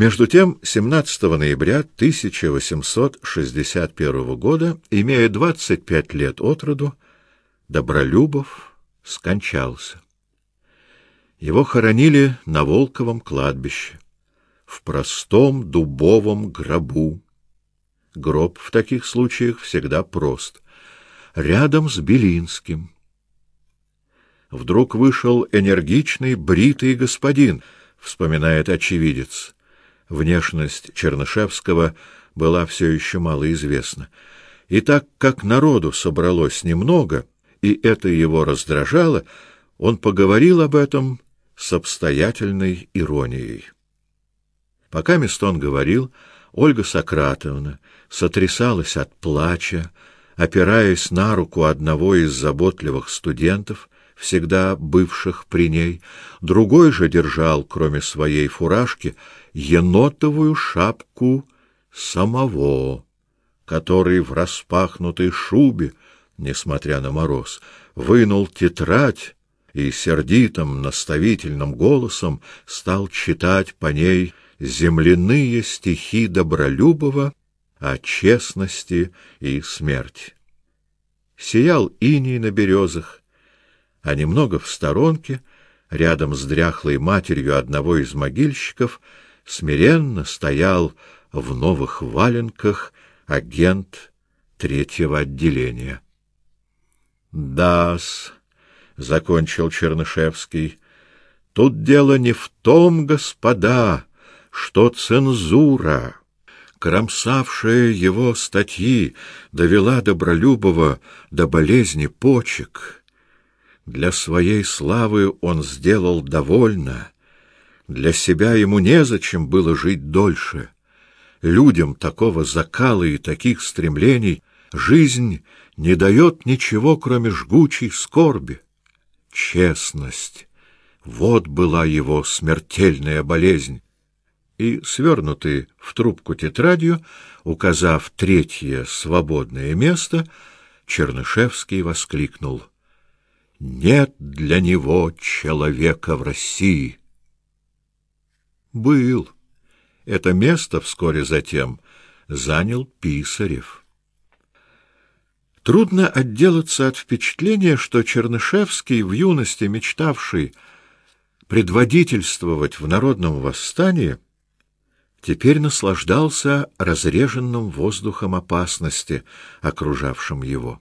Между тем, 17 ноября 1861 года, имея 25 лет от роду, Добролюбов скончался. Его хоронили на Волковом кладбище, в простом дубовом гробу. Гроб в таких случаях всегда прост. Рядом с Белинским. Вдруг вышел энергичный, бритый господин, вспоминает очевидец. Внешность Чернышевского была все еще мало известна. И так как народу собралось немного, и это его раздражало, он поговорил об этом с обстоятельной иронией. Пока Местон говорил, Ольга Сократовна сотрясалась от плача, опираясь на руку одного из заботливых студентов, всегда бывших при ней, другой же держал, кроме своей фуражки, енотовую шапку самого, который в распахнутой шубе, несмотря на мороз, вынул тетрадь и сердитым наставительным голосом стал читать по ней земляные стихи Добролюбова о честности и смерти. Сиял иней на березах, а немного в сторонке, рядом с дряхлой матерью одного из могильщиков, смиренно стоял в новых валенках агент третьего отделения. «Да-с», — закончил Чернышевский, — «тут дело не в том, господа, что цензура» кромсавшая его статьи, довела Добролюбова до болезни почек. Для своей славы он сделал довольно, для себя ему незачем было жить дольше. Людям такого закала и таких стремлений жизнь не дает ничего, кроме жгучей скорби. Честность — вот была его смертельная болезнь. И, свернутый в трубку тетрадью, указав третье свободное место, Чернышевский воскликнул. «Нет для него человека в России!» Был. Это место вскоре затем занял Писарев. Трудно отделаться от впечатления, что Чернышевский, в юности мечтавший предводительствовать в народном восстании, теперь наслаждался разреженным воздухом опасности, окружавшим его.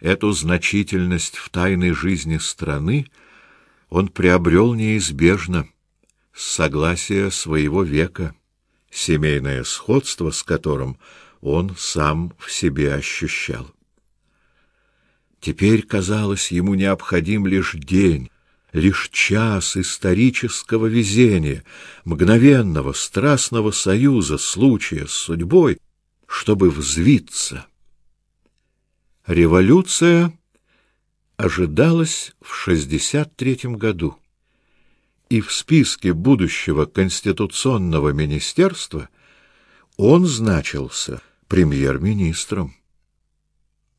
Эту значительность в тайной жизни страны он приобрел неизбежно — согласия своего века, семейное сходство с которым он сам в себе ощущал. Теперь казалось ему необходим лишь день, лишь час исторического везения, мгновенного страстного союза случая с судьбой, чтобы взвиться. Революция ожидалась в шестьдесят третьем году и в списке будущего конституционного министерства он значился премьер-министром.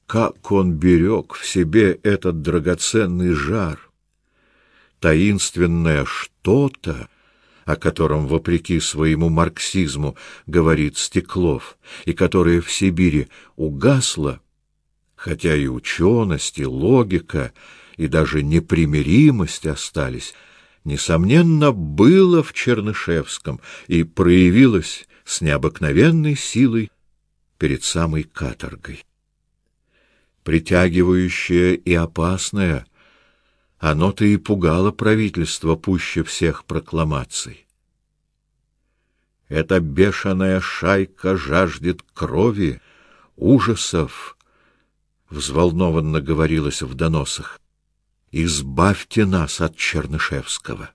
Как он берег в себе этот драгоценный жар! Таинственное что-то, о котором, вопреки своему марксизму, говорит Стеклов, и которое в Сибири угасло, хотя и ученость, и логика, и даже непримиримость остались — несомненно, было в Чернышевском и проявилось с необыкновенной силой перед самой каторгой. Притягивающее и опасное, оно-то и пугало правительство пуще всех прокламаций. Эта бешеная шайка жаждет крови, ужасов, взволнованно говорилось в доносах избавьте нас от Чернышевского.